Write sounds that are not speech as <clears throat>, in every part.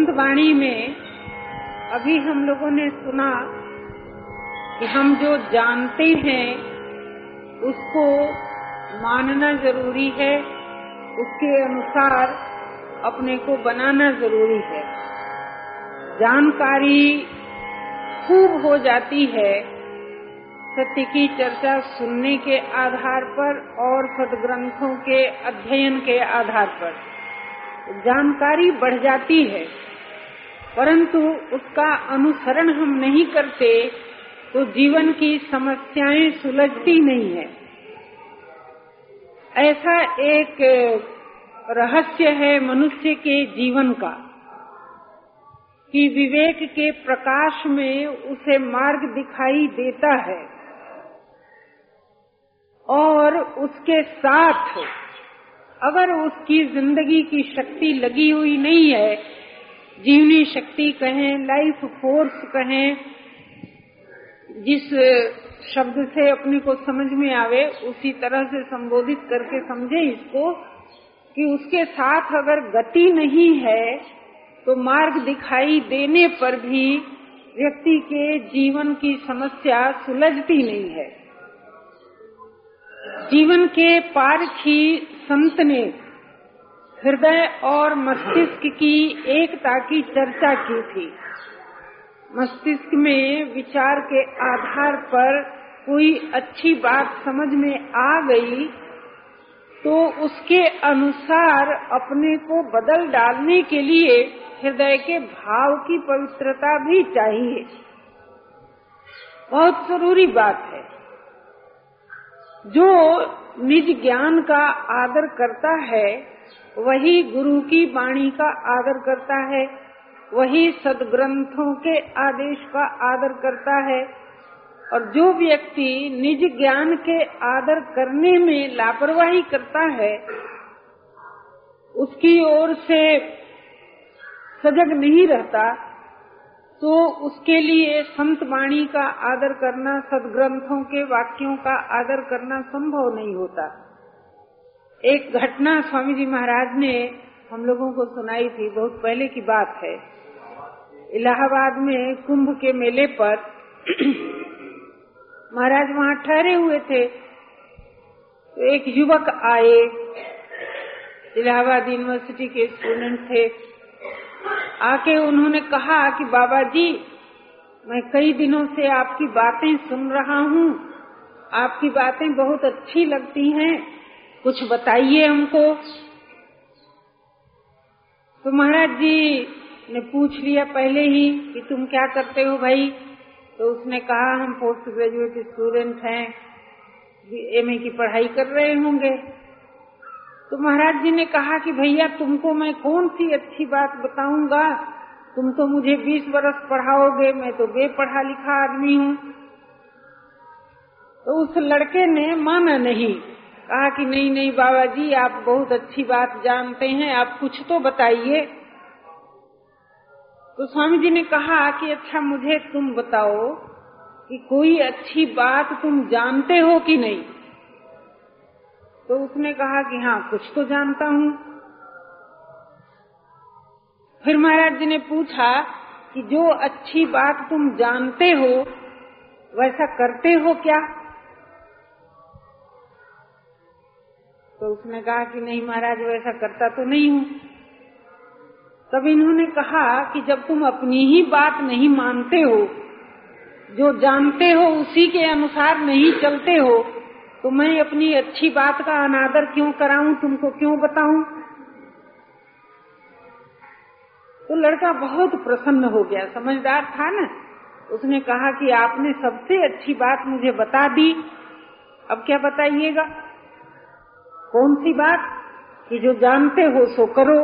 संत वाणी में अभी हम लोगों ने सुना कि हम जो जानते हैं, उसको मानना ज़रूरी है, उसके अनुसार अपने को बनाना ज़रूरी है। जानकारी खूब हो जाती है सत्य की चर्चा सुनने के आधार पर और सदग्रंथों के अध्ययन के आधार पर। जानकारी बढ़ जाती है। परंतु उसका अनुसरण हम नहीं करते तो जीवन की समस्याएँ सुलझती नहीं है। ऐसा एक रहस्य है मनुष्य के जीवन का, कि विवेक के प्रकाश में उसे मार्ग दिखाई देता है और उसके साथ अगर उसकी ज़िंदगी की शक्ति लगी हुई नहीं है जीवनी शक्ति कहें लाइफ फोर्स कहें, जिस शब्द से अपने को समझ में आवे, उसी तरह से संबोधित करके समझे इसको कि उसके साथ अगर गति नहीं है तो मार्ग दिखाई देने पर भी व्यक्ति के जीवन की समस्या सुलझती नहीं है। जीवन के पार पारखी संत ने हृदय और मस्तिष्क की एकता की चर्चा की थी। मस्तिष्क में विचार के आधार पर कोई अच्छी बात समझ में आ गई तो उसके अनुसार अपने को बदल डालने के लिए हृदय के भाव की पवित्रता भी चाहिए। बहुत ज़रूरी बात है। जो निज ज्ञान का आदर करता है वही गुरु की वाणी का आदर करता है, वही सदग्रंथों के आदेश का आदर करता है, और जो व्यक्ति निज ज्ञान के आदर करने में लापरवाही करता है, उसकी ओर से सजग नहीं रहता तो उसके लिए संत वाणी का आदर करना, सदग्रंथों के वाक्यों का आदर करना संभव नहीं होता। एक घटना स्वामी जी महाराज ने हम लोगों को सुनाई थी, बहुत पहले की बात है। इलाहाबाद में कुंभ के मेले पर <clears throat> महाराज वहाँ ठहरे हुए थे। तो एक युवक आए, इलाहाबाद यूनिवर्सिटी के स्टूडेंट थे। आके उन्होंने कहा कि बाबा जी मैं कई दिनों से आपकी बातें सुन रहा हूँ। आपकी बातें बहुत अच्छी लगती हैं। कुछ बताइए हमको। तो महाराज जी ने पूछ लिया पहले ही कि तुम क्या करते हो भाई? तो उसने कहा, हम पोस्ट ग्रेजुएट स्टूडेंट हैं एमए की पढ़ाई कर रहे होंगे। तो महाराज जी ने कहा कि भैया, तुमको मैं कौन सी अच्छी बात बताऊँगा? तुम तो मुझे 20 बरस पढ़ाओगे, मैं तो बेपढ़ा लिखा आदमी हूँ। तो उस लड़के ने माना नहीं। कहा कि नहीं नहीं बाबा जी आप बहुत अच्छी बात जानते हैं, आप कुछ तो बताइए। तो स्वामी जी ने कहा कि अच्छा मुझे तुम बताओ कि कोई अच्छी बात तुम जानते हो कि नहीं? तो उसने कहा कि हाँ कुछ तो जानता हूँ। फिर महाराज जी ने पूछा कि जो अच्छी बात तुम जानते हो, वैसा करते हो क्या? तो उसने कहा कि नहीं महाराज वैसा करता तो नहीं हूँ। तब इन्होंने कहा कि जब तुम अपनी ही बात नहीं मानते हो, जो जानते हो उसी के अनुसार नहीं चलते हो तो मैं अपनी अच्छी बात का अनादर क्यों कराऊं, तुमको क्यों बताऊँ? तो लड़का बहुत प्रसन्न हो गया। समझदार था ना? उसने कहा कि आपने सबसे अच्छी बात मुझे बता दी। अब क्या बताइएगा? कौन सी बात कि जो जानते हो सो करो?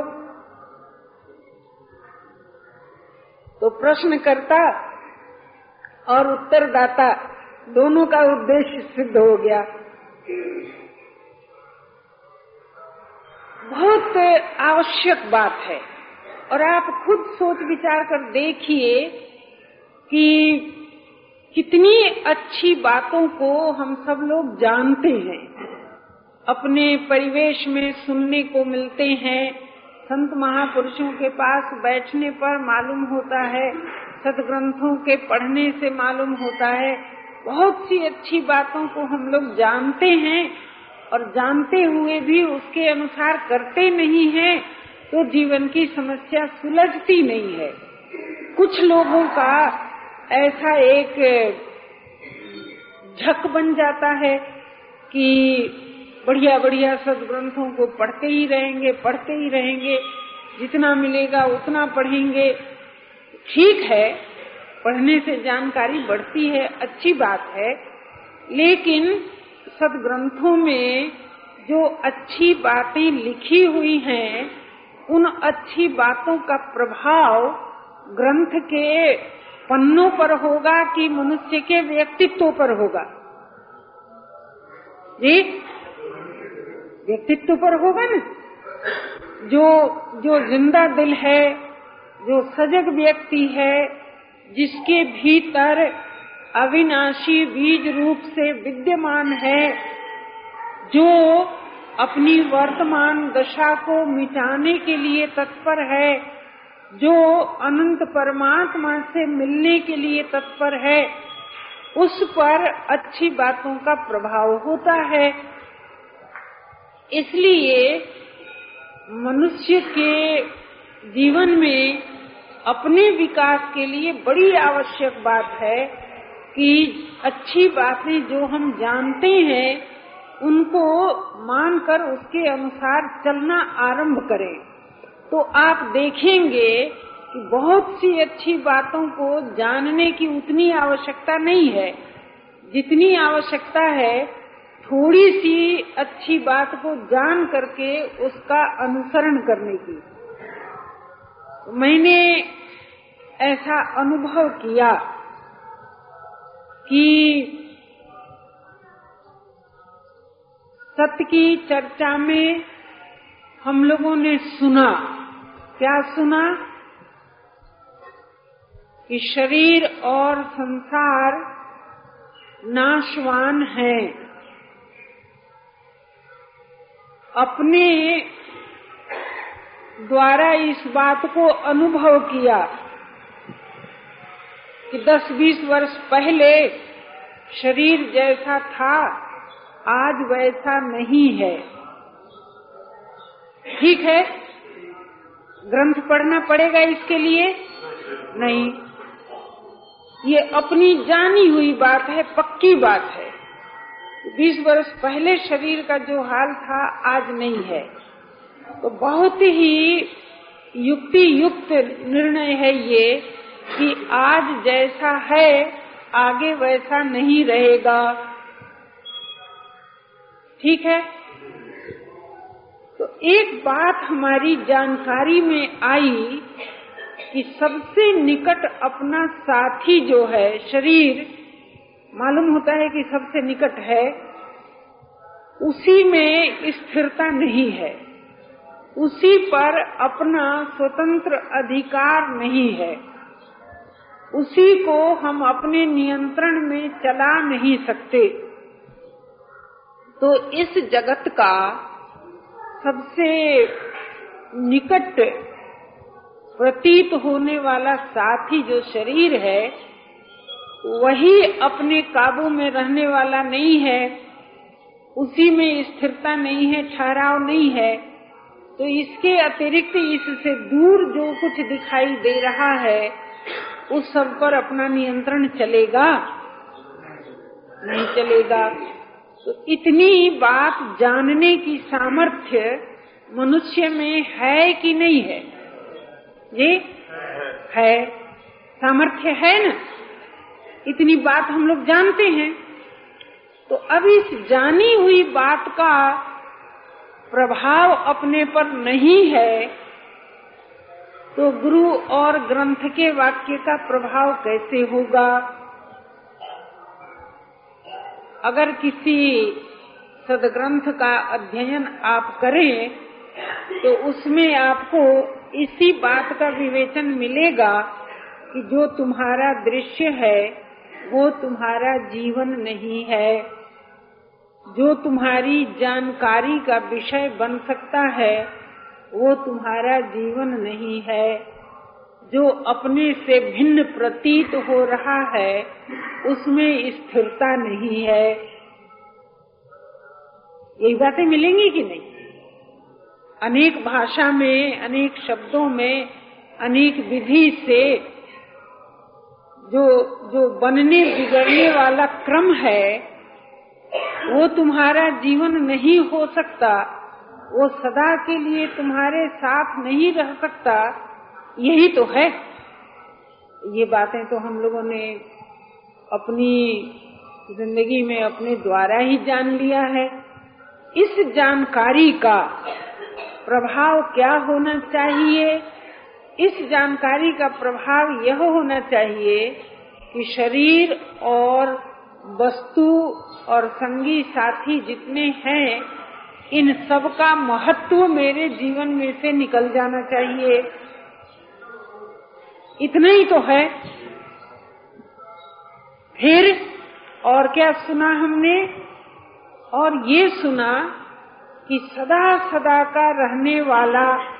तो प्रश्न करता और उत्तरदाता दोनों का उद्देश्य सिद्ध हो गया। बहुत आवश्यक बात है और आप खुद सोच विचार कर देखिए कि कितनी अच्छी बातों को हम सब लोग जानते हैं। अपने परिवेश में सुनने को मिलते हैं। संत महापुरुषों के पास बैठने पर मालूम होता है, सदग्रंथों के पढ़ने से मालूम होता है। बहुत सी अच्छी बातों को हम लोग जानते हैं और जानते हुए भी उसके अनुसार करते नहीं हैं तो जीवन की समस्या सुलझती नहीं है। कुछ लोगों का ऐसा एक झक बन जाता है कि बढ़िया बढ़िया सदग्रंथों को पढ़ते ही रहेंगे, पढ़ते ही रहेंगे। जितना मिलेगा उतना पढ़ेंगे। ठीक है, पढ़ने से जानकारी बढ़ती है, अच्छी बात है। लेकिन सदग्रंथों में जो अच्छी बातें लिखी हुई हैं, उन अच्छी बातों का प्रभाव ग्रंथ के पन्नों पर होगा कि मनुष्य के व्यक्तित्व पर होगा। जी? व्यक्तित्व पर होगा ना? जो जो ज़िंदा दिल है, जो सजग व्यक्ति है, जिसके भीतर अविनाशी बीज रूप से विद्यमान है, जो अपनी वर्तमान दशा को मिटाने के लिए तत्पर है, जो अनंत परमात्मा से मिलने के लिए तत्पर है, उस पर अच्छी बातों का प्रभाव होता है। इसलिए मनुष्य के जीवन में अपने विकास के लिए बड़ी आवश्यक बात है कि अच्छी बातें जो हम जानते हैं, उनको मानकर उसके अनुसार चलना आरंभ करें। तो आप देखेंगे कि बहुत सी अच्छी बातों को जानने की उतनी आवश्यकता नहीं है। जितनी आवश्यकता है थोड़ी सी अच्छी बात को जान करके उसका अनुसरण करने की। मैंने ऐसा अनुभव किया कि सत्य की चर्चा में हम लोगों ने सुना। क्या सुना? कि शरीर और संसार नाशवान है। अपने द्वारा इस बात को अनुभव किया कि 10-20 वर्ष पहले शरीर जैसा था, आज वैसा नहीं है। ठीक है? ग्रंथ पढ़ना पड़ेगा इसके लिए? नहीं। ये अपनी जानी हुई बात है, पक्की बात है। बीस वर्ष पहले शरीर का जो हाल था, आज नहीं है। तो बहुत ही युक्ति युक्त निर्णय है ये कि आज जैसा है, आगे वैसा नहीं रहेगा। ठीक है? तो एक बात हमारी जानकारी में आई कि सबसे निकट अपना साथी जो है, शरीर मालूम होता है कि सबसे निकट है, उसी में स्थिरता नहीं है। उसी पर अपना स्वतंत्र अधिकार नहीं है। उसी को हम अपने नियंत्रण में चला नहीं सकते। तो इस जगत का सबसे निकट प्रतीत होने वाला साथी जो शरीर है वही अपने काबू में रहने वाला नहीं है उसी में स्थिरता नहीं है ठहराव नहीं है तो इसके अतिरिक्त इससे दूर जो कुछ दिखाई दे रहा है उस सब पर अपना नियंत्रण चलेगा? नहीं चलेगा। तो इतनी बात जानने की सामर्थ्य मनुष्य में है कि नहीं है? जी? है सामर्थ्य है ना? इतनी बात हम लोग जानते हैं। तो अब इस जानी हुई बात का प्रभाव अपने पर नहीं है। तो गुरु और ग्रंथ के वाक्य का प्रभाव कैसे होगा? अगर किसी सदग्रंथ का अध्ययन आप करें तो उसमें आपको इसी बात का विवेचन मिलेगा कि जो तुम्हारा दृश्य है वो तुम्हारा जीवन नहीं है। जो तुम्हारी जानकारी का विषय बन सकता है, वो तुम्हारा जीवन नहीं है। जो अपने से भिन्न प्रतीत हो रहा है, उसमें स्थिरता नहीं है। यही बातें मिलेंगी कि नहीं? अनेक भाषा में, अनेक शब्दों में, अनेक विधि से जो जो बनने, बिगड़ने वाला क्रम है, वो तुम्हारा जीवन नहीं हो सकता। वो सदा के लिए तुम्हारे साथ नहीं रह सकता। यही तो है। ये बातें तो हम लोगों ने अपनी ज़िंदगी में अपने द्वारा ही जान लिया है। इस जानकारी का प्रभाव क्या होना चाहिए? इस जानकारी का प्रभाव यह होना चाहिए कि शरीर और वस्तु और संगी साथी जितने हैं, इन सब का महत्व मेरे जीवन में से निकल जाना चाहिए। इतना ही तो है। फिर और क्या सुना हमने? और ये सुना कि सदा सदा का रहने वाला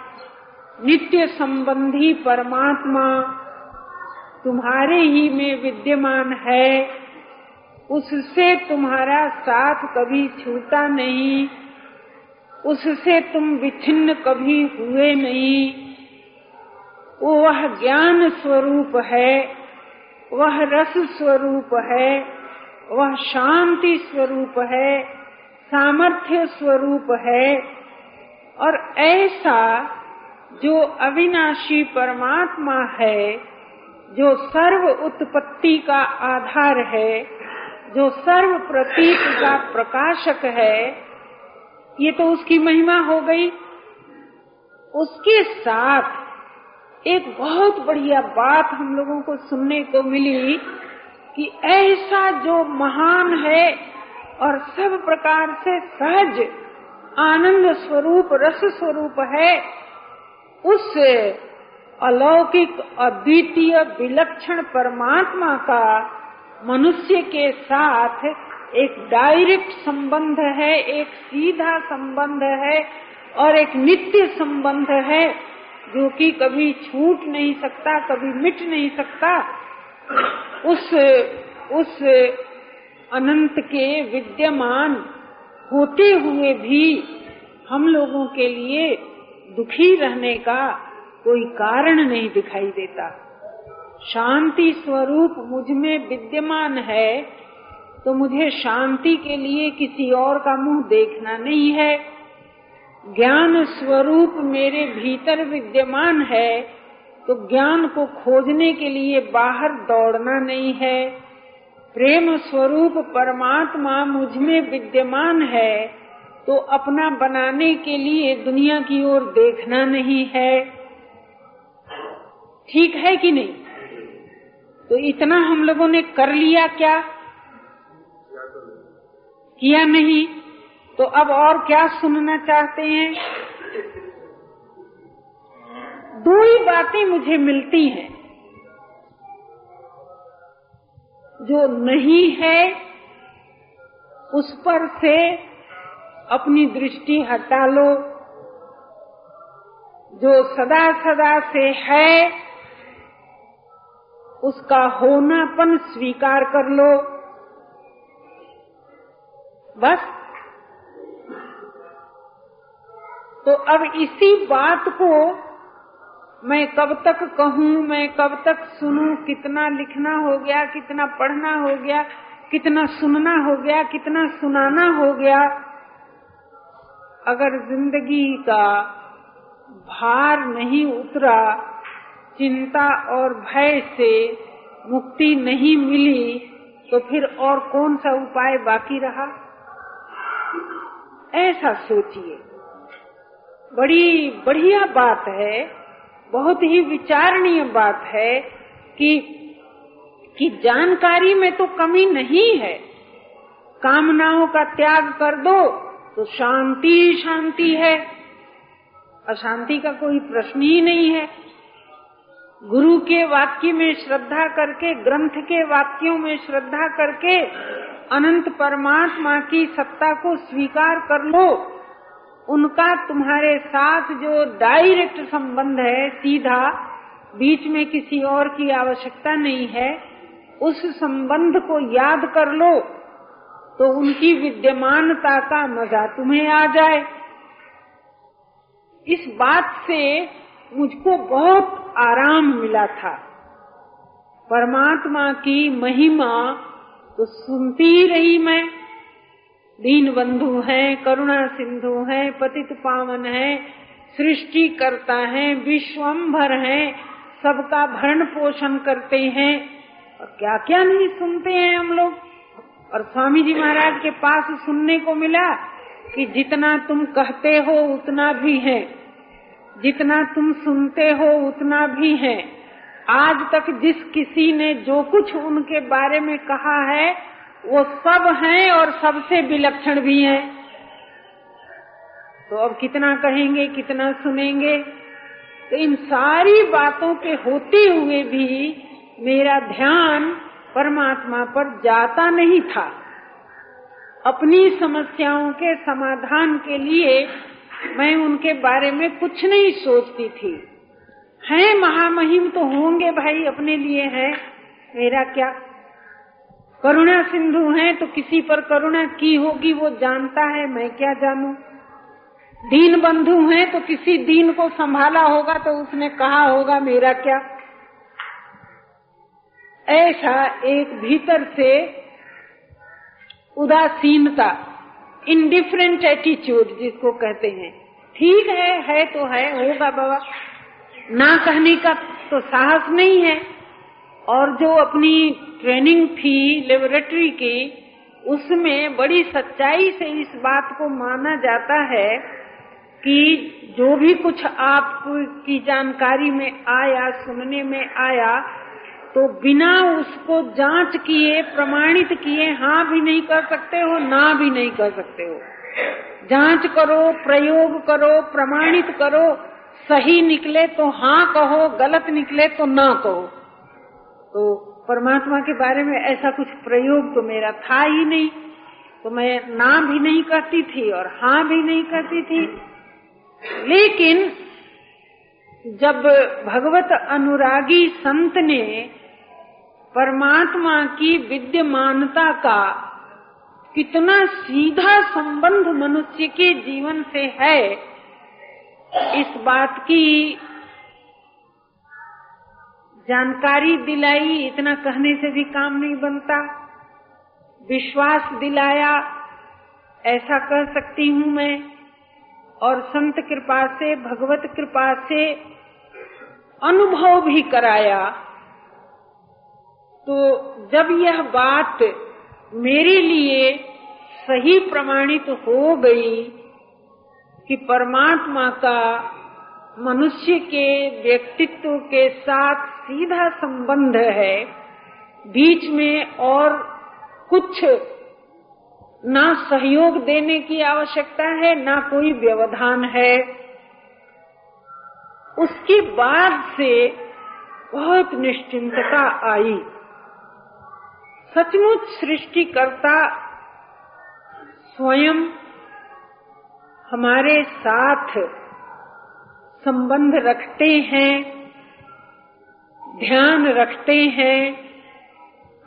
नित्य संबंधी परमात्मा तुम्हारे ही में विद्यमान है, उससे तुम्हारा साथ कभी छूटा नहीं, उससे तुम विच्छिन्न कभी हुए नहीं। वो वह ज्ञान स्वरूप है, वह रस स्वरूप है, वह शांति स्वरूप है, सामर्थ्य स्वरूप है, और ऐसा जो अविनाशी परमात्मा है, जो सर्व उत्पत्ति का आधार है, जो सर्व प्रतीक का प्रकाशक है, ये तो उसकी महिमा हो गई। उसके साथ एक बहुत बढ़िया बात हम लोगों को सुनने को मिली कि ऐसा जो महान है और सब प्रकार से सहज, आनंद स्वरूप, रस स्वरूप है उस अलौकिक अद्वितीय विलक्षण परमात्मा का मनुष्य के साथ एक डायरेक्ट संबंध है, एक सीधा संबंध है और एक नित्य संबंध है, जो कि कभी छूट नहीं सकता, कभी मिट नहीं सकता। उस उस अनंत के विद्यमान होते हुए भी हम लोगों के लिए दुखी रहने का कोई कारण नहीं दिखाई देता। शांति स्वरूप मुझमें विद्यमान है तो मुझे शांति के लिए किसी और का मुँह देखना नहीं है। ज्ञान स्वरूप मेरे भीतर विद्यमान है तो ज्ञान को खोजने के लिए बाहर दौड़ना नहीं है। प्रेम स्वरूप परमात्मा मुझमें विद्यमान है तो अपना बनाने के लिए दुनिया की ओर देखना नहीं है। ठीक है कि नहीं? तो इतना हम लोगों ने कर लिया क्या? किया नहीं। तो अब और क्या सुनना चाहते हैं? दो ही बातें मुझे मिलती हैं। जो नहीं है, उस पर से अपनी दृष्टि हटा लो। जो सदा सदा से है, उसका होनापन स्वीकार कर लो। बस। तो अब इसी बात को मैं कब तक कहूँ, मैं कब तक सुनूं, कितना लिखना हो गया, कितना पढ़ना हो गया, कितना सुनना हो गया, कितना सुनाना हो गया अगर ज़िंदगी का भार नहीं उतरा, चिंता और भय से मुक्ति नहीं मिली तो फिर और कौन सा उपाय बाकी रहा? ऐसा सोचिए। बड़ी बढ़िया बात है, बहुत ही विचारणीय बात है कि कि जानकारी में तो कमी नहीं है। कामनाओं का त्याग कर दो। तो शांति शांति है। अशांति का कोई प्रश्न ही नहीं है। गुरु के वाक्य में श्रद्धा करके, ग्रंथ के वाक्यों में श्रद्धा करके अनंत परमात्मा की सत्ता को स्वीकार कर लो। उनका तुम्हारे साथ जो डायरेक्ट संबंध है, सीधा बीच में किसी और की आवश्यकता नहीं है, उस संबंध को याद कर लो। तो उनकी विद्यमानता का मज़ा तुम्हें आ जाए। इस बात से मुझको बहुत आराम मिला था। परमात्मा की महिमा तो सुनती रही मैं। दीन बंधु है, करुणा सिंधु है, पतित पावन है सृष्टि करता है विश्वम्भर है, सबका भरण पोषण करते हैं। और क्या क्या नहीं सुनते हैं हम लोग? और स्वामी जी महाराज के पास सुनने को मिला कि जितना तुम कहते हो उतना भी है। जितना तुम सुनते हो उतना भी है। आज तक जिस किसी ने जो कुछ उनके बारे में कहा है, वो सब हैं और सबसे विलक्षण भी हैं। तो अब कितना कहेंगे, कितना सुनेंगे? तो इन सारी बातों के होते हुए भी मेरा ध्यान परमात्मा पर जाता नहीं था। अपनी समस्याओं के समाधान के लिए मैं उनके बारे में कुछ नहीं सोचती थी। हैं, महामहिम तो होंगे भाई, अपने लिए है। मेरा क्या? करुणा सिंधु है तो किसी पर करुणा की होगी, वो जानता है, मैं क्या जानू? दीन बंधु है तो किसी दीन को संभाला होगा तो उसने कहा होगा, मेरा क्या? ऐसा एक भीतर से उदासीनता इनडिफरेंट एटीट्यूड जिसको कहते हैं। ठीक है है तो है, होगा बाबा। ना कहने का तो साहस नहीं है। और जो अपनी ट्रेनिंग थी लेबोरेटरी की, उसमें बड़ी सच्चाई से इस बात को माना जाता है कि जो भी कुछ आपकी जानकारी में आया, सुनने में आया तो बिना उसको जाँच किए, प्रमाणित किए हाँ भी नहीं कर सकते हो, ना भी नहीं कर सकते हो। जाँच करो, प्रयोग करो, प्रमाणित करो, सही निकले तो हाँ कहो, गलत निकले तो ना कहो। तो परमात्मा के बारे में ऐसा कुछ प्रयोग तो मेरा था ही नहीं। तो मैं ना भी नहीं करती थी और हाँ भी नहीं करती थी। लेकिन जब भगवत अनुरागी संत ने परमात्मा की विद्यमानता का कितना सीधा संबंध मनुष्य के जीवन से है, इस बात की जानकारी दिलाई, इतना कहने से भी काम नहीं बनता। विश्वास दिलाया, ऐसा कह सकती हूँ मैं। और संत कृपा से, भगवत कृपा से अनुभव भी कराया। तो जब यह बात मेरे लिए सही प्रमाणित तो हो गई कि परमात्मा का मनुष्य के व्यक्तित्व के साथ सीधा संबंध है, बीच में और कुछ ना सहयोग देने की आवश्यकता है, ना कोई व्यवधान है। उसके बाद से बहुत निश्चिंतता आई। सचमुच सृष्टिकर्ता स्वयं हमारे साथ संबंध रखते हैं, ध्यान रखते हैं।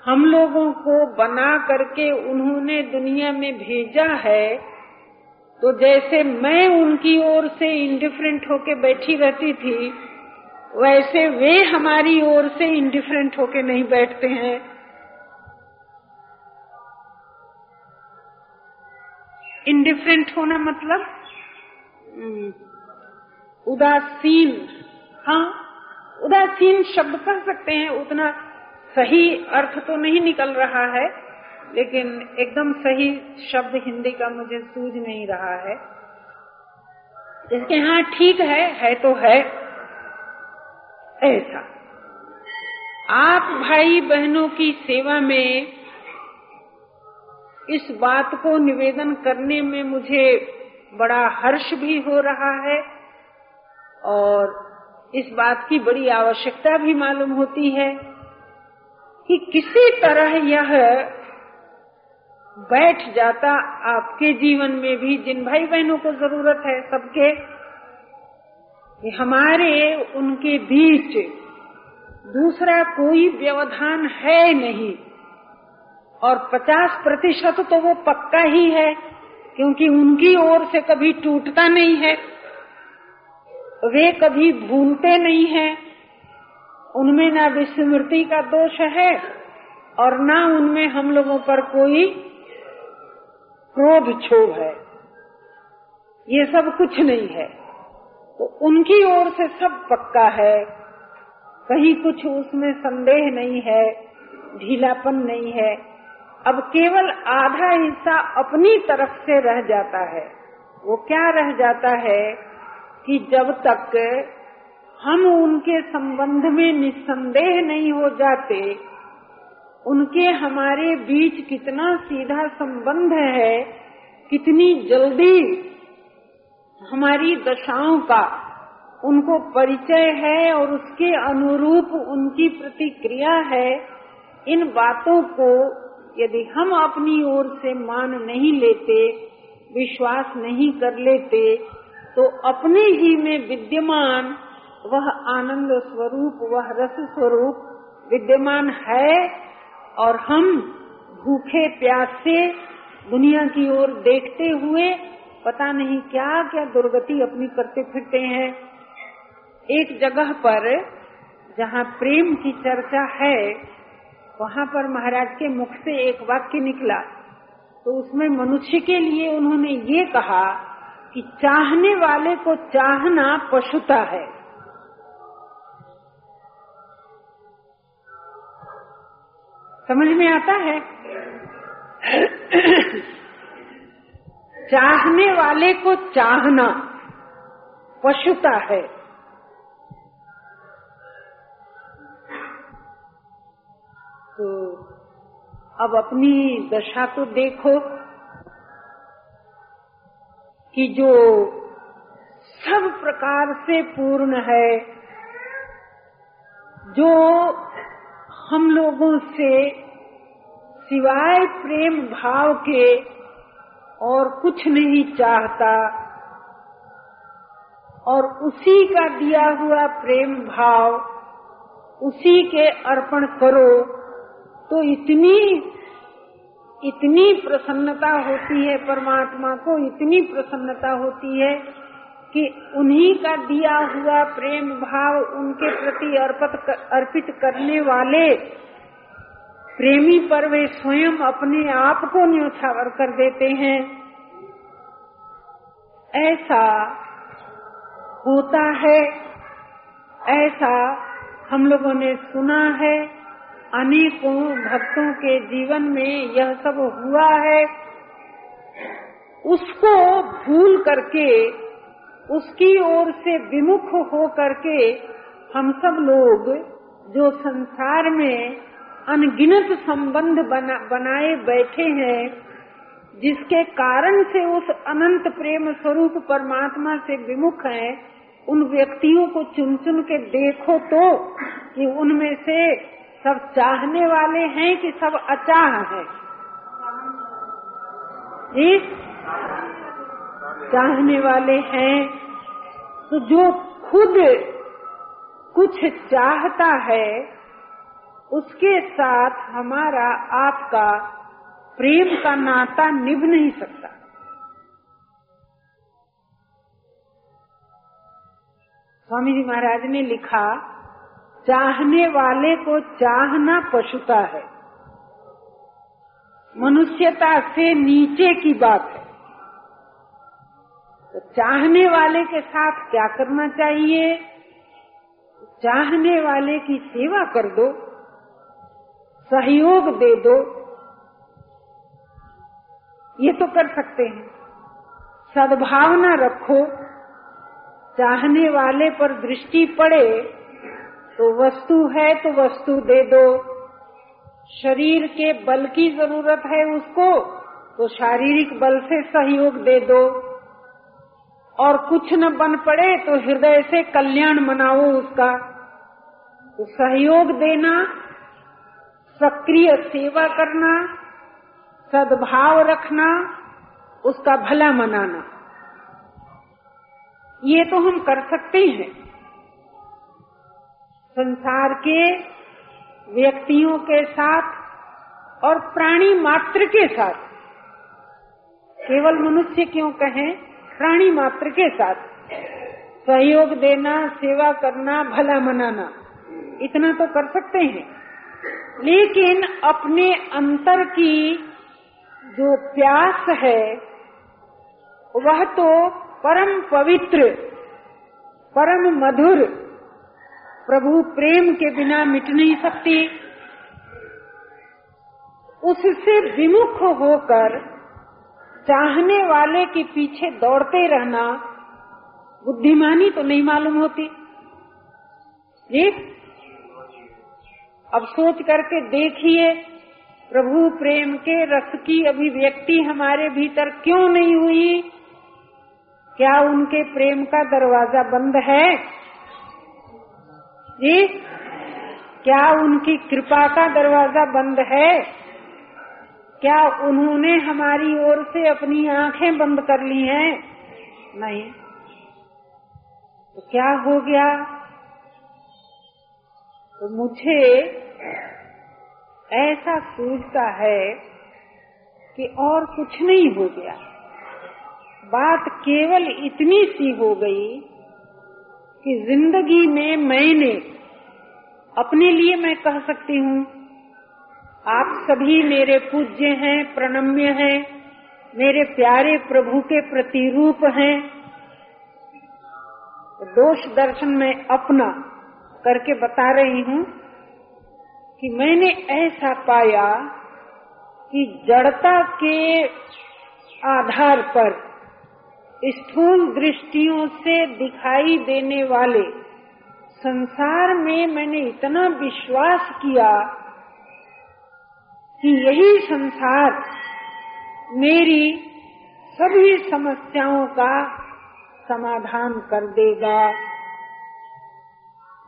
हम लोगों को बना करके उन्होंने दुनिया में भेजा है तो जैसे मैं उनकी ओर से इंडिफरेंट होके बैठी रहती थी, वैसे वे हमारी ओर से इंडिफरेंट होके नहीं बैठते हैं। इंडिफरेंट होना मतलब? हम्म, उदासीन। हाँ। उदासीन शब्द कह सकते हैं उतना सही अर्थ तो नहीं निकल रहा है लेकिन एकदम सही शब्द हिंदी का मुझे सूझ नहीं रहा है। इसके हाँ ठीक है है तो है। ऐसा। आप भाई बहनों की सेवा में इस बात को निवेदन करने में मुझे बड़ा हर्ष भी हो रहा है और इस बात की बड़ी आवश्यकता भी मालूम होती है कि किसी तरह यह बैठ जाता आपके जीवन में भी। जिन भाई बहनों को ज़रूरत है सबके हमारे उनके बीच दूसरा कोई व्यवधान है नहीं। और 50 प्रतिशत तो वो पक्का ही है, क्योंकि उनकी ओर से कभी टूटता नहीं है। वे कभी भूलते नहीं हैं। उनमें ना विस्मृति का दोष है और ना उनमें हम लोगों पर कोई क्रोध क्षोभ है। ये सब कुछ नहीं है। तो उनकी ओर से सब पक्का है। कहीं कुछ उसमें संदेह नहीं है, ढीलापन नहीं है। अब केवल आधा हिस्सा अपनी तरफ़ से रह जाता है। वो क्या रह जाता है कि जब तक हम उनके संबंध में निसंदेह नहीं हो जाते, उनके हमारे बीच कितना सीधा संबंध है, कितनी जल्दी हमारी दशाओं का उनको परिचय है और उसके अनुरूप उनकी प्रतिक्रिया है, इन बातों को यदि हम अपनी ओर से मान नहीं लेते, विश्वास नहीं कर लेते तो अपने ही में विद्यमान वह आनंद स्वरूप, वह रस स्वरूप विद्यमान है और हम भूखे प्यासे दुनिया की ओर देखते हुए पता नहीं क्या क्या दुर्गति अपनी करते फिरते हैं। एक जगह पर जहाँ प्रेम की चर्चा है वहाँ पर महाराज के मुख से एक वाक्य निकला। तो उसमें मनुष्य के लिए उन्होंने ये कहा कि चाहने वाले को चाहना पशुता है। समझ में आता है? चाहने वाले को चाहना पशुता है। तो अब अपनी दशा तो देखो कि जो सब प्रकार से पूर्ण है, जो हम लोगों से सिवाय प्रेम भाव के और कुछ नहीं चाहता, और उसी का दिया हुआ प्रेम भाव उसी के अर्पण करो। तो इतनी इतनी प्रसन्नता होती है परमात्मा को, इतनी प्रसन्नता होती है कि उन्हीं का दिया हुआ प्रेम भाव उनके प्रति अर्पित अर्पित करने वाले प्रेमी पर वे स्वयं अपने आप को न्यौछावर कर देते हैं। ऐसा होता है, ऐसा हम लोगों ने सुना है। अनेकों भक्तों के जीवन में यह सब हुआ है। उसको भूल करके उसकी ओर से विमुख हो करके हम सब लोग जो संसार में अनगिनत संबंध बना, बनाए बैठे हैं जिसके कारण से उस अनंत प्रेम स्वरूप परमात्मा से विमुख हैं उन व्यक्तियों को चुन चुन के देखो तो कि उनमें से सब चाहने वाले हैं कि सब अचाह है। जी? चाहने वाले हैं तो जो खुद कुछ चाहता है, उसके साथ हमारा आपका प्रेम का नाता निभ नहीं सकता। स्वामी जी महाराज ने लिखा चाहने वाले को चाहना पशुता है। मनुष्यता से नीचे की बात है। तो चाहने वाले के साथ क्या करना चाहिए? चाहने वाले की सेवा कर दो, सहयोग दे दो। ये तो कर सकते हैं। सद्भावना रखो। चाहने वाले पर दृष्टि पड़े तो वस्तु है तो वस्तु दे दो। शरीर के बल की ज़रूरत है उसको तो शारीरिक बल से सहयोग दे दो। और कुछ न बन पड़े तो हृदय से कल्याण मनाओ उसका। तो सहयोग देना, सक्रिय सेवा करना, सद्भाव रखना, उसका भला मनाना। ये तो हम कर सकते हैं। संसार के व्यक्तियों के साथ और प्राणी मात्र के साथ। केवल मनुष्य क्यों कहें? प्राणी मात्र के साथ। सहयोग देना, सेवा करना, भला मनाना, इतना तो कर सकते हैं। लेकिन अपने अंतर की जो प्यास है, वह तो परम पवित्र, परम मधुर प्रभु प्रेम के बिना मिट नहीं सकती। उससे विमुख होकर चाहने वाले के पीछे दौड़ते रहना बुद्धिमानी तो नहीं मालूम होती। जी? अब सोच करके देखिए, प्रभु प्रेम के रस की अभिव्यक्ति हमारे भीतर क्यों नहीं हुई? क्या उनके प्रेम का दरवाज़ा बंद है? जी, क्या उनकी कृपा का दरवाज़ा बंद है? क्या उन्होंने हमारी ओर से अपनी आँखें बंद कर ली हैं? नहीं। तो क्या हो गया? तो मुझे ऐसा सूझता है कि और कुछ नहीं हो गया। बात केवल इतनी सी हो गई कि ज़िंदगी में मैंने अपने लिए मैं कह सकती हूँ, आप सभी मेरे पूज्य हैं, प्रणम्य हैं, मेरे प्यारे प्रभु के प्रतिरूप हैं। दोष दर्शन में अपना करके बता रही हूँ कि मैंने ऐसा पाया कि जड़ता के आधार पर स्थूल दृष्टियों से दिखाई देने वाले संसार में मैंने इतना विश्वास किया कि यही संसार मेरी सभी समस्याओं का समाधान कर देगा।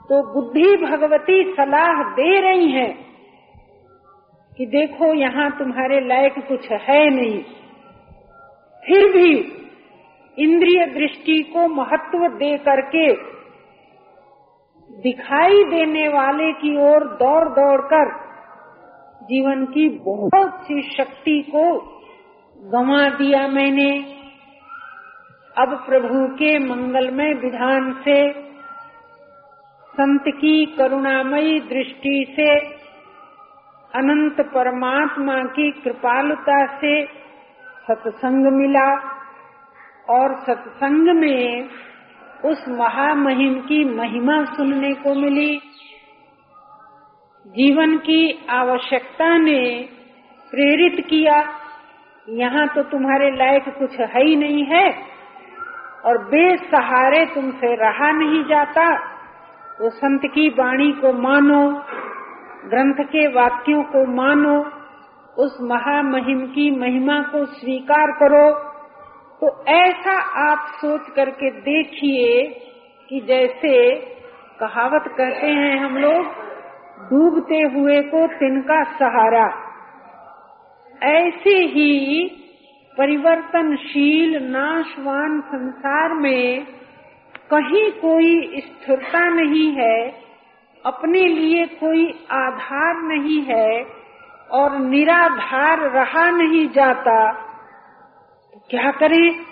तो बुद्धि भगवती सलाह दे रही है कि देखो, यहाँ तुम्हारे लायक कुछ है नहीं। फिर भी इंद्रिय दृष्टि को महत्व दे करके दिखाई देने वाले की ओर दौड़ दौड़ कर जीवन की बहुत सी शक्ति को गंवा दिया मैंने। अब प्रभु के मंगलमय विधान से, संत की करुणामयी दृष्टि से, अनंत परमात्मा की कृपालुता से सत्संग मिला और सत्संग में उस महामहिम की महिमा सुनने को मिली। जीवन की आवश्यकता ने प्रेरित किया। यहाँ तो तुम्हारे लायक कुछ है ही नहीं है और बेसहारे तुमसे रहा नहीं जाता। वो संत की वाणी को मानो, ग्रंथ के वाक्यों को मानो, उस महामहिम की महिमा को स्वीकार करो। तो ऐसा आप सोच करके देखिए कि जैसे कहावत कहते हैं हम लोग, डूबते हुए को तिनका सहारा। ऐसे ही परिवर्तनशील, नाशवान संसार में कहीं कोई स्थिरता नहीं है, अपने लिए कोई आधार नहीं है और निराधार रहा नहीं जाता। क्या करें?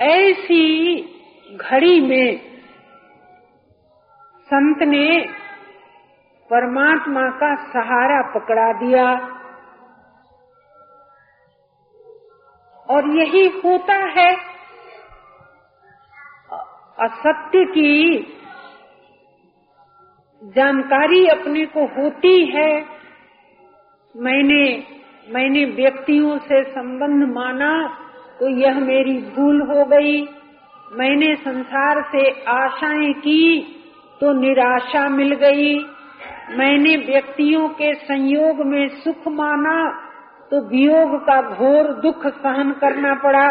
ऐसी घड़ी में संत ने परमात्मा का सहारा पकड़ा दिया। और यही होता है असत्य की जानकारी अपने को होती है। मैंने मैंने व्यक्तियों से संबंध माना तो यह मेरी भूल हो गई। मैंने संसार से आशाएँ की तो निराशा मिल गई। मैंने व्यक्तियों के संयोग में सुख माना तो वियोग का घोर दुख सहन करना पड़ा।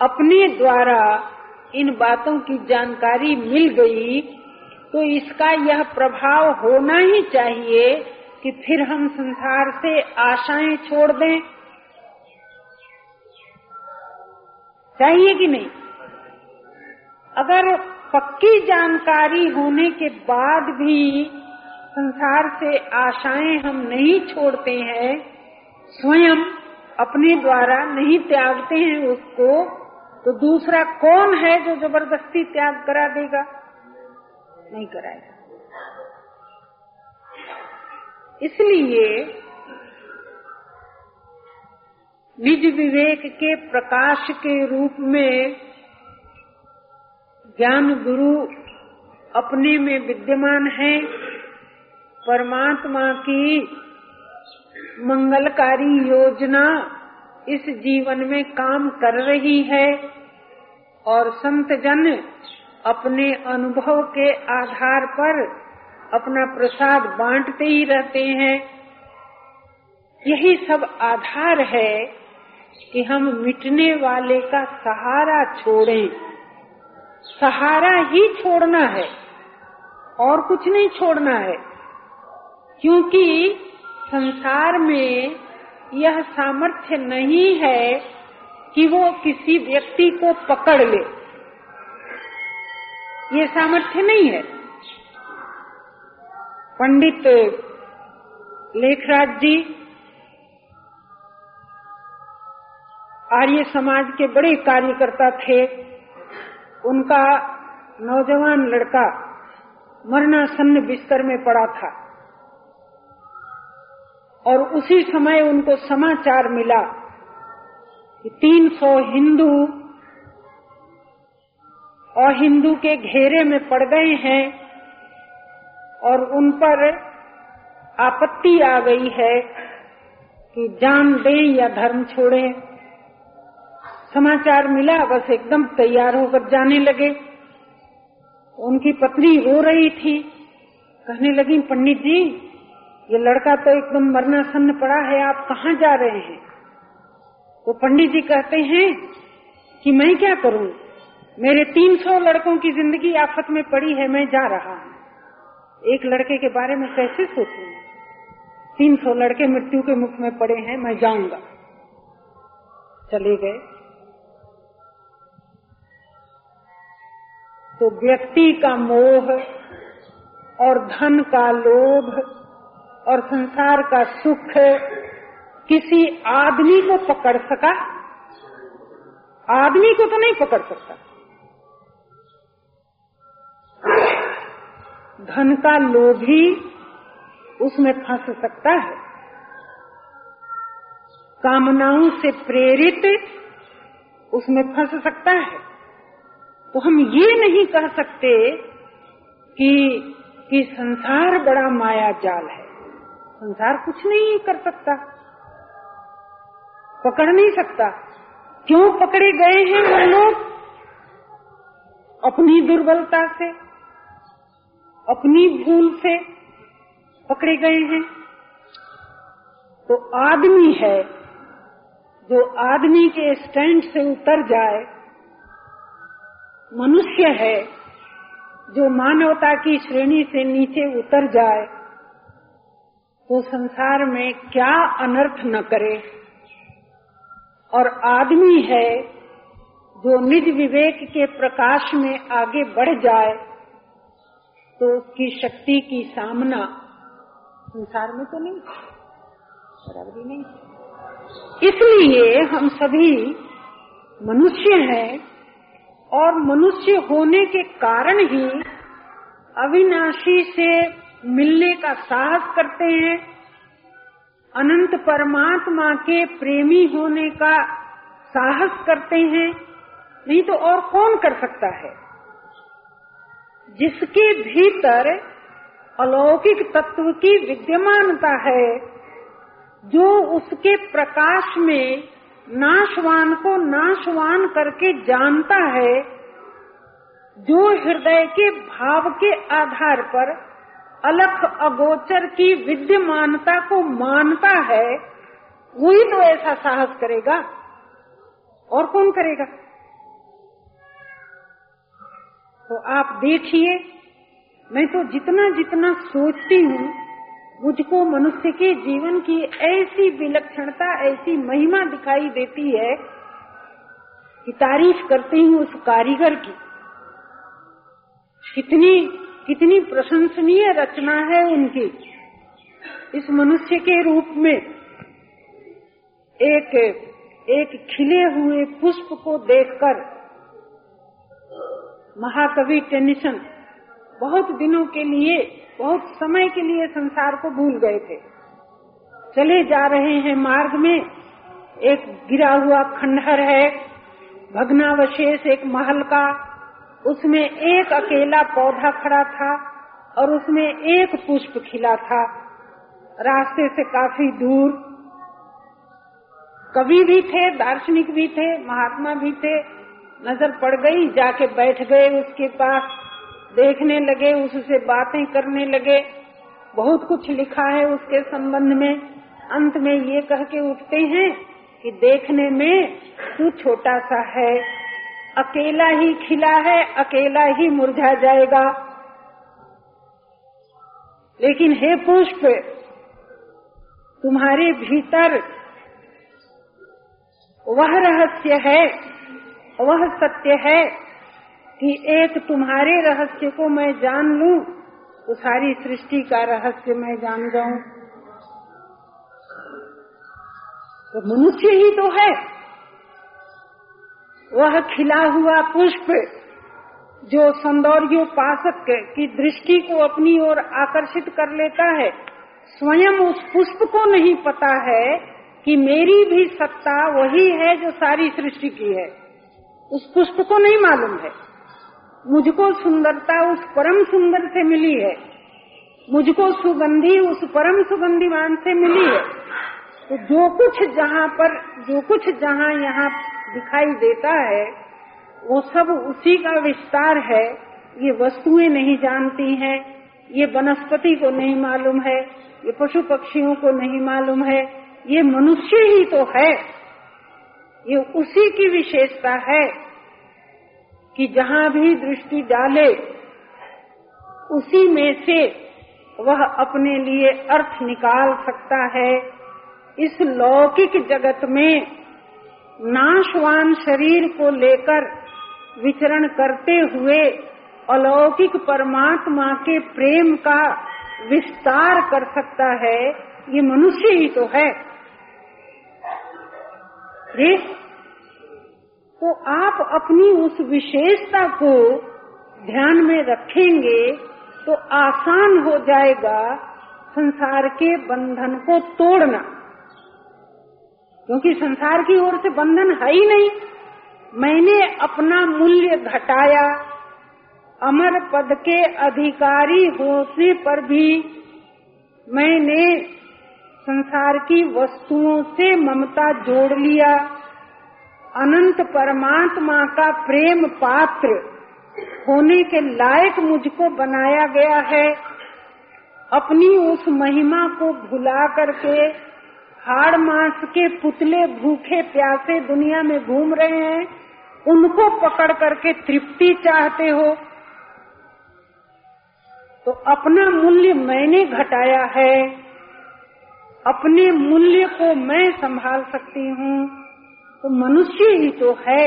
अपने द्वारा इन बातों की जानकारी मिल गई तो इसका यह प्रभाव होना ही चाहिए कि फिर हम संसार से आशाएँ छोड़ दें। चाहिए कि नहीं? अगर पक्की जानकारी होने के बाद भी संसार से आशाएँ हम नहीं छोड़ते हैं, स्वयं अपने द्वारा नहीं त्यागते हैं उसको तो दूसरा कौन है जो ज़बरदस्ती त्याग करा देगा? नहीं कराएगा। इसलिए निज विवेक के प्रकाश के रूप में ज्ञान गुरु अपने में विद्यमान है। परमात्मा की मंगलकारी योजना इस जीवन में काम कर रही है और संत जन अपने अनुभव के आधार पर अपना प्रसाद बांटते ही रहते हैं। यही सब आधार है कि हम मिटने वाले का सहारा छोड़ें। सहारा ही छोड़ना है और कुछ नहीं छोड़ना है, क्योंकि संसार में यह सामर्थ्य नहीं है कि वो किसी व्यक्ति को पकड़ ले। ये सामर्थ्य नहीं है। पंडित लेखराज जी, आर्य समाज के बड़े कार्यकर्ता थे। उनका नौजवान लड़का मरणासन्न बिस्तर में पड़ा था। और उसी समय उनको समाचार मिला कि 300 हिंदू और हिंदू के घेरे में पड़ गए हैं और उन पर आपत्ति आ गई है कि जान दें या धर्म छोड़ें। समाचार मिला, बस एकदम तैयार होकर जाने लगे। उनकी पत्नी रो रही थी। कहने लगी, पंडित जी, ये लड़का तो एकदम मरना सन्न पड़ा है, आप कहाँ जा रहे हैं? तो पंडित जी कहते हैं कि, मैं क्या करूँ? मेरे 300 लड़कों की ज़िंदगी आफत में पड़ी है, मैं जा रहा हूँ। एक लड़के के बारे में कैसे सोचूं? 300 लड़के मृत्यु के मुख में पड़े हैं, मैं जाऊँगा। चले गए। तो व्यक्ति का मोह और धन का लोभ और संसार का सुख किसी आदमी को पकड़ सका? आदमी को तो नहीं पकड़ सकता। धन का लोभी उसमें फंस सकता है। कामनाओं से प्रेरित उसमें फंस सकता है। तो हम ये नहीं कह सकते कि कि संसार बड़ा माया जाल है। संसार कुछ नहीं कर सकता। पकड़ नहीं सकता। क्यों पकड़े गए हैं वो लोग? अपनी दुर्बलता से। अपनी भूल से पकड़े गए हैं। तो आदमी है, जो आदमी के स्टैंड से उतर जाए, मनुष्य है, जो मानवता की श्रेणी से नीचे उतर जाए तो संसार में क्या अनर्थ न करे। और आदमी है, जो निज विवेक के प्रकाश में आगे बढ़ जाए तो उसकी शक्ति की सामना। संसार में तो नहीं, बराबरी नहीं। इसलिए हम सभी मनुष्य हैं और मनुष्य होने के कारण ही अविनाशी से मिलने का साहस करते हैं। अनंत परमात्मा के प्रेमी होने का साहस करते हैं। नहीं तो और कौन कर सकता है? जिसके भीतर अलौकिक तत्व की विद्यमानता है, जो उसके प्रकाश में नाशवान को नाशवान करके जानता है, जो हृदय के भाव के आधार पर अलख अगोचर की विद्यमानता को मानता है, वही तो ऐसा साहस करेगा। और कौन करेगा? तो आप देखिए, मैं तो जितना जितना सोचती हूँ, मुझको मनुष्य के जीवन की ऐसी विलक्षणता, ऐसी महिमा दिखाई देती है कि तारीफ़ करती हूँ उस कारीगर की। कितनी कितनी प्रशंसनीय रचना है उनकी। इस मनुष्य के रूप में एक एक खिले हुए पुष्प को देखकर महाकवि टेनिसन बहुत दिनों के लिए, बहुत समय के लिए संसार को भूल गए थे। चले जा रहे हैं मार्ग में, एक गिरा हुआ खंडहर है, भगनावशेष एक महल का। उसमें एक अकेला पौधा खड़ा था और उसमें एक पुष्प खिला था। रास्ते से काफ़ी दूर। कवि भी थे, दार्शनिक भी थे, महात्मा भी थे नज़र पड़ गई, जाके बैठ गए उसके पास, देखने लगे, उससे बातें करने लगे। बहुत कुछ लिखा है उसके संबंध में। अंत में ये कह के उठते हैं कि देखने में तू छोटा सा है। अकेला ही खिला है, अकेला ही मुरझा जाएगा। लेकिन हे पुष्प, तुम्हारे भीतर वह रहस्य है वह सत्य है कि एक तुम्हारे रहस्य को मैं जान लू तो सारी सृष्टि का रहस्य मैं जान जाऊँ। तो मनुष्य ही तो है। वह खिला हुआ पुष्प जो सौंदर्योपासक की दृष्टि को अपनी ओर आकर्षित कर लेता है, स्वयं उस पुष्प को नहीं पता है कि मेरी भी सत्ता वही है जो सारी सृष्टि की है। उस पुष्प को नहीं मालूम है। मुझको सुंदरता उस परम सुंदर से मिली है। मुझको सुगंधी उस परम सुगंधीवान से मिली है। तो जो कुछ जहाँ पर, जो कुछ जहाँ यहाँ दिखाई देता है, वो सब उसी का विस्तार है। ये वस्तुएँ नहीं जानती हैं, ये वनस्पति को नहीं मालूम है, ये पशु पक्षियों को नहीं मालूम है, ये मनुष्य ही तो है। ये उसी की विशेषता है कि जहाँ भी दृष्टि डाले, उसी में से वह अपने लिए अर्थ निकाल सकता है। इस लौकिक जगत में नाशवान शरीर को लेकर विचरण करते हुए अलौकिक परमात्मा के प्रेम का विस्तार कर सकता है, ये मनुष्य ही तो है। तो आप अपनी उस विशेषता को ध्यान में रखेंगे तो आसान हो जाएगा संसार के बंधन को तोड़ना। क्योंकि संसार की ओर से बंधन है ही नहीं। मैंने अपना मूल्य घटाया, अमर पद के अधिकारी होने पर भी मैंने संसार की वस्तुओं से ममता जोड़ लिया। अनंत परमात्मा का प्रेम पात्र होने के लायक मुझको बनाया गया है। अपनी उस महिमा को भुला करके हाड़ मांस के पुतले भूखे प्यासे दुनिया में घूम रहे हैं, उनको पकड़ करके तृप्ति चाहते हो। तो अपना मूल्य मैंने घटाया है। अपने मूल्य को मैं संभाल सकती हूँ। तो मनुष्य ही तो है,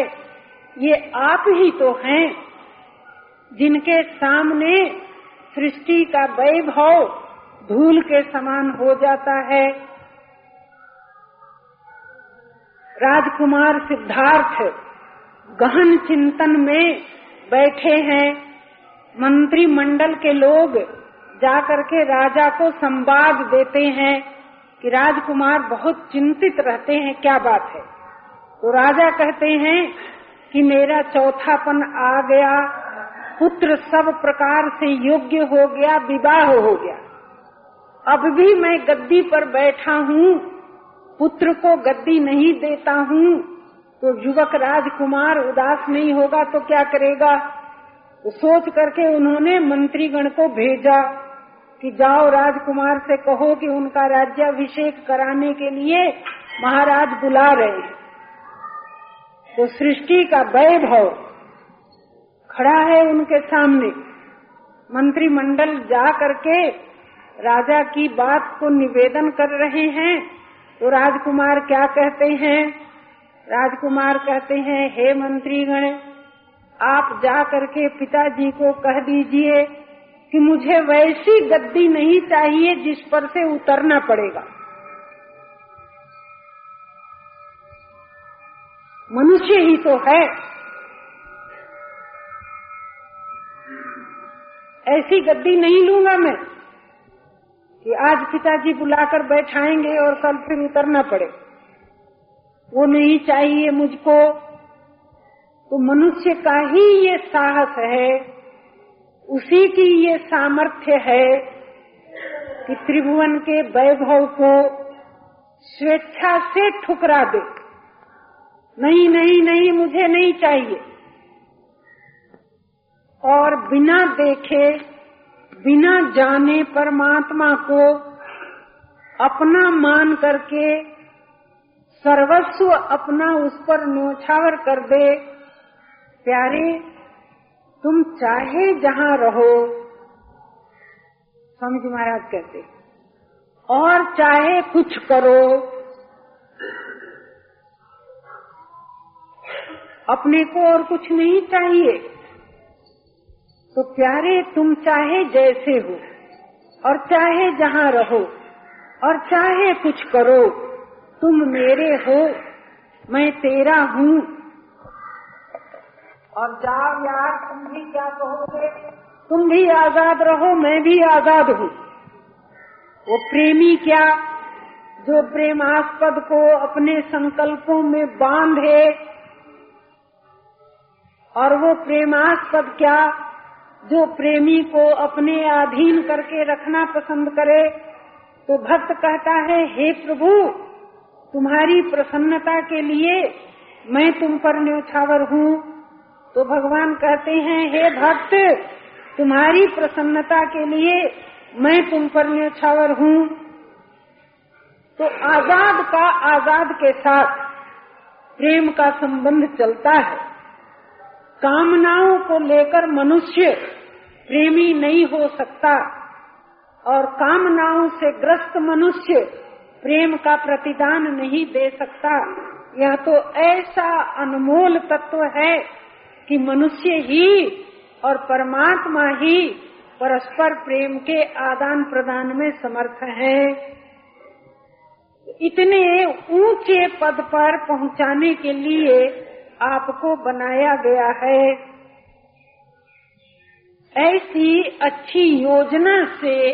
ये आप ही तो हैं, जिनके सामने सृष्टि का वैभव धूल के समान हो जाता है। राजकुमार सिद्धार्थ गहन चिंतन में बैठे हैं। मंत्रिमंडल के लोग जाकर के राजा को संवाद देते हैं। कि राजकुमार बहुत चिंतित रहते हैं, क्या बात है? तो राजा कहते हैं कि मेरा चौथापन आ गया, पुत्र सब प्रकार से योग्य हो गया, विवाह हो गया। अब भी मैं गद्दी पर बैठा हूँ, पुत्र को गद्दी नहीं देता हूँ तो युवक राजकुमार उदास नहीं होगा तो क्या करेगा? तो सोच करके उन्होंने मंत्रीगण को भेजा। कि जाओ राजकुमार से कहो कि उनका राज्याभिषेक कराने के लिए महाराज बुला रहे हैं। तो सृष्टि का वैभव खड़ा है उनके सामने। मंत्रिमंडल जा करके राजा की बात को निवेदन कर रहे हैं। तो राजकुमार क्या कहते हैं? राजकुमार कहते हैं, हे मंत्रीगण, आप जा करके पिताजी को कह दीजिए कि मुझे वैसी गद्दी नहीं चाहिए जिस पर से उतरना पड़ेगा। मनुष्य ही तो है। ऐसी गद्दी नहीं लूँगा मैं कि आज पिताजी बुलाकर बैठाएँगे और कल फिर उतरना पड़े। वो नहीं चाहिए मुझको। तो मनुष्य का ही ये साहस है उसी की ये सामर्थ्य है कि त्रिभुवन के वैभव को स्वेच्छा से ठुकरा दे। नहीं नहीं नहीं, मुझे नहीं चाहिए। और बिना देखे, बिना जाने परमात्मा को अपना मान करके सर्वस्व अपना उस पर न्योछावर कर दे, प्यारे तुम चाहे जहाँ रहो। स्वामी जी महाराज कहते, और चाहे कुछ करो, अपने को और कुछ नहीं चाहिए। तो प्यारे, तुम चाहे जैसे हो, और चाहे जहाँ रहो, और चाहे कुछ करो, तुम मेरे हो, मैं तेरा हूँ। और जाओ यार तुम भी क्या कहोगे? तुम भी आज़ाद रहो, मैं भी आज़ाद हूँ। वो प्रेमी क्या? जो प्रेमास्पद को अपने संकल्पों में बांधे। और वो प्रेमास्पद क्या? जो प्रेमी को अपने अधीन करके रखना पसंद करे। तो भक्त कहता है, हे प्रभु, तुम्हारी प्रसन्नता के लिए मैं तुम पर न्यौछावर हूँ। तो भगवान कहते हैं, हे भक्त, तुम्हारी प्रसन्नता के लिए मैं तुम पर न्यौछावर हूँ। तो आज़ाद का आज़ाद के साथ प्रेम का संबंध चलता है। कामनाओं को लेकर मनुष्य प्रेमी नहीं हो सकता और कामनाओं से ग्रस्त मनुष्य प्रेम का प्रतिदान नहीं दे सकता। यह तो ऐसा अनमोल तत्व है कि मनुष्य ही और परमात्मा ही परस्पर प्रेम के आदान प्रदान में समर्थ है। इतने ऊँचे पद पर पहुँचाने के लिए आपको बनाया गया है। ऐसी अच्छी योजना से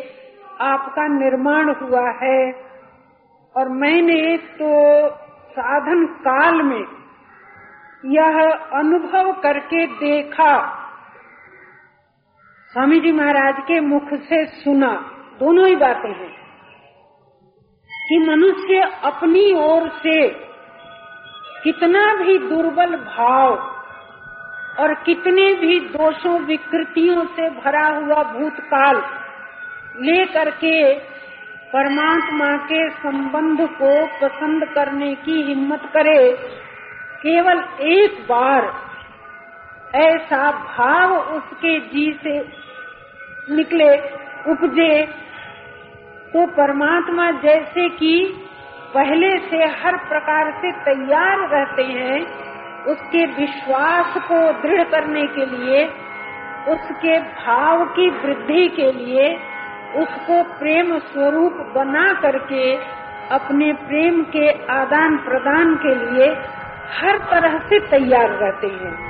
आपका निर्माण हुआ है। और मैंने तो साधन काल में यह अनुभव करके देखा। स्वामी जी महाराज के मुख से सुना। दोनों ही बातें हैं। कि मनुष्य अपनी ओर से कितना भी दुर्बल भाव और कितने भी दोषों, विकृतियों से भरा हुआ भूतकाल ले करके परमात्मा के संबंध को पसंद करने की हिम्मत करे केवल एक बार ऐसा भाव उसके जी से निकले, उपजे तो परमात्मा जैसे कि पहले से हर प्रकार से तैयार रहते हैं, उसके विश्वास को दृढ़ करने के लिए, उसके भाव की वृद्धि के लिए, उसको प्रेम स्वरूप बना करके, अपने प्रेम के आदान प्रदान के लिए हर तरह से तैयार रहते हैं।